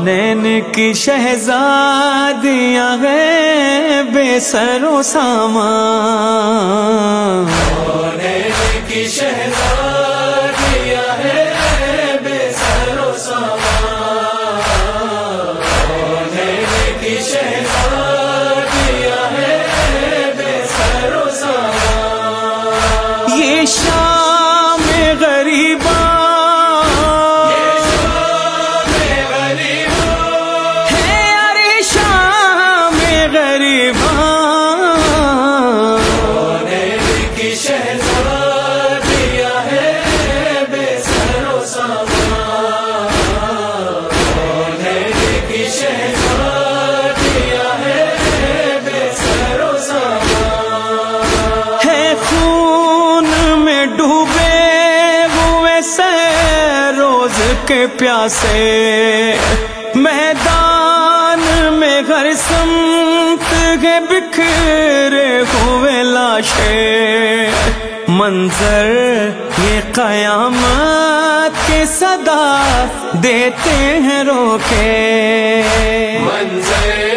کونین کی شہزادیاں ہیں بے سر و سامان۔ کونین کی شہزادیاں کے پیاسے میدان میں گھر سمت کے بکھرے ہوئے لاشے منظر یہ قیامت کے صدا دیتے ہیں روکے منظر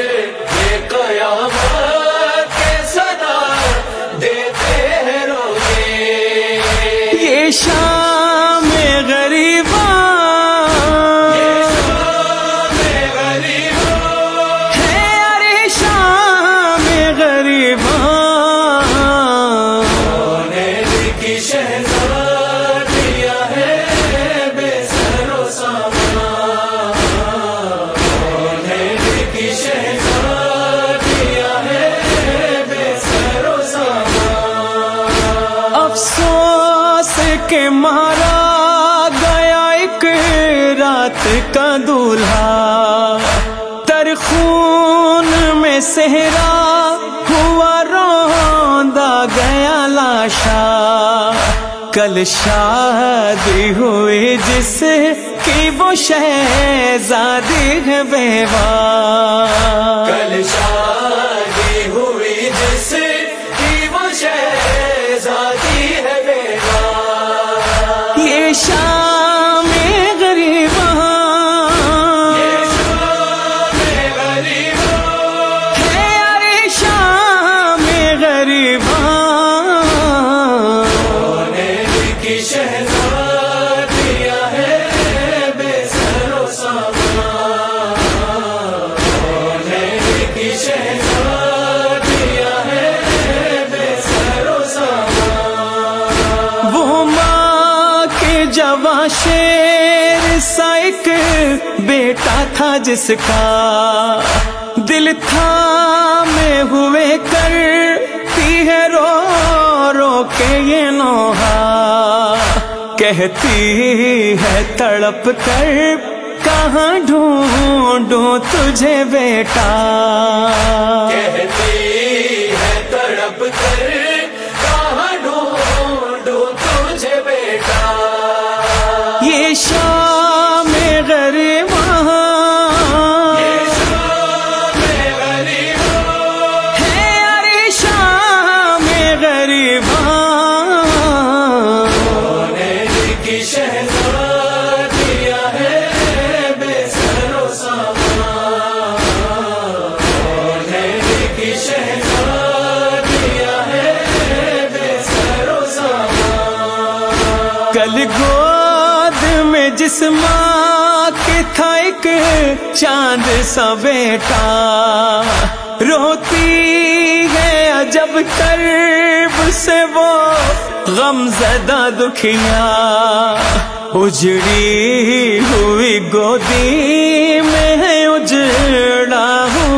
افسوس کے مارا گیا ایک رات کا دولہا۔ ترخون میں صحرا ہوا روندا گیا لاشا۔ کل شادی ہوئی جس کی وہ شہزادی ہے بیوہ۔ کل شادی جوا شیر سائک بیٹا تھا جس کا دل تھا میں ہوئے کرتی ہے رو رو کے یہ نوحا کہتی ہے تڑپ کر کہاں ڈھونڈوں تجھے بیٹا؟ کہتی ہے تڑپ کر جس ماں کے تھا ایک چاند سا بیٹا۔ روتی ہے عجب کرب سے وہ غم زدہ دکھیا اجڑی ہوئی گودی میں ہے اجڑا ہوں۔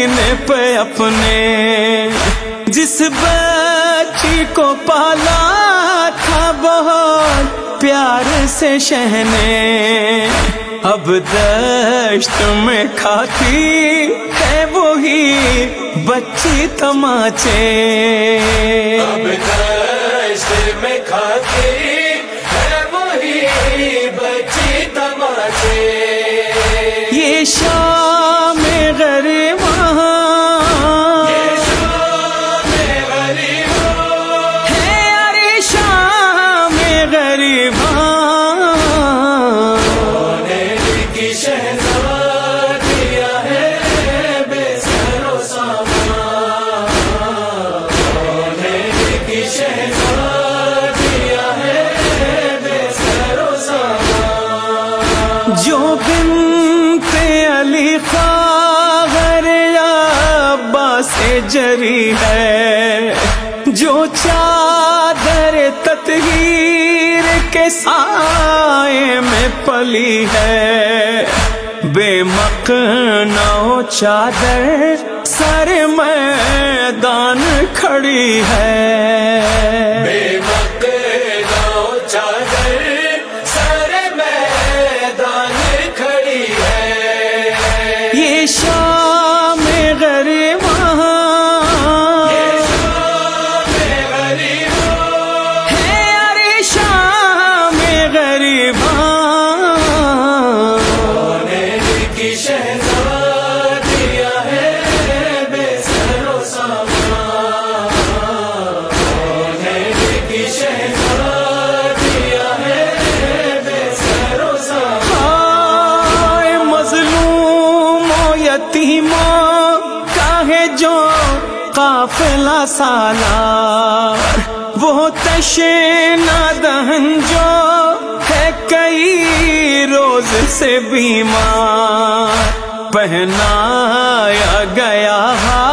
سینے پہ اپنے جس بچی کو پالا تھا بہت پیار سے شہنے اب دشت میں کھاتی ہے وہی بچی تماچے۔ اب دشت میں کھاتی ہے وہی بچی تماچے۔ یہ شام جری ہے، جو چادر تطہیر کے سائے میں پلی ہے۔ بے مقنع چادر سر میدان کھڑی ہے۔ بے یتیموں کا ہے جو قافلہ سالار؟ وہ تشنا دہن جو ہے کئی روز سے بیمار۔ پہنایا گیا ہار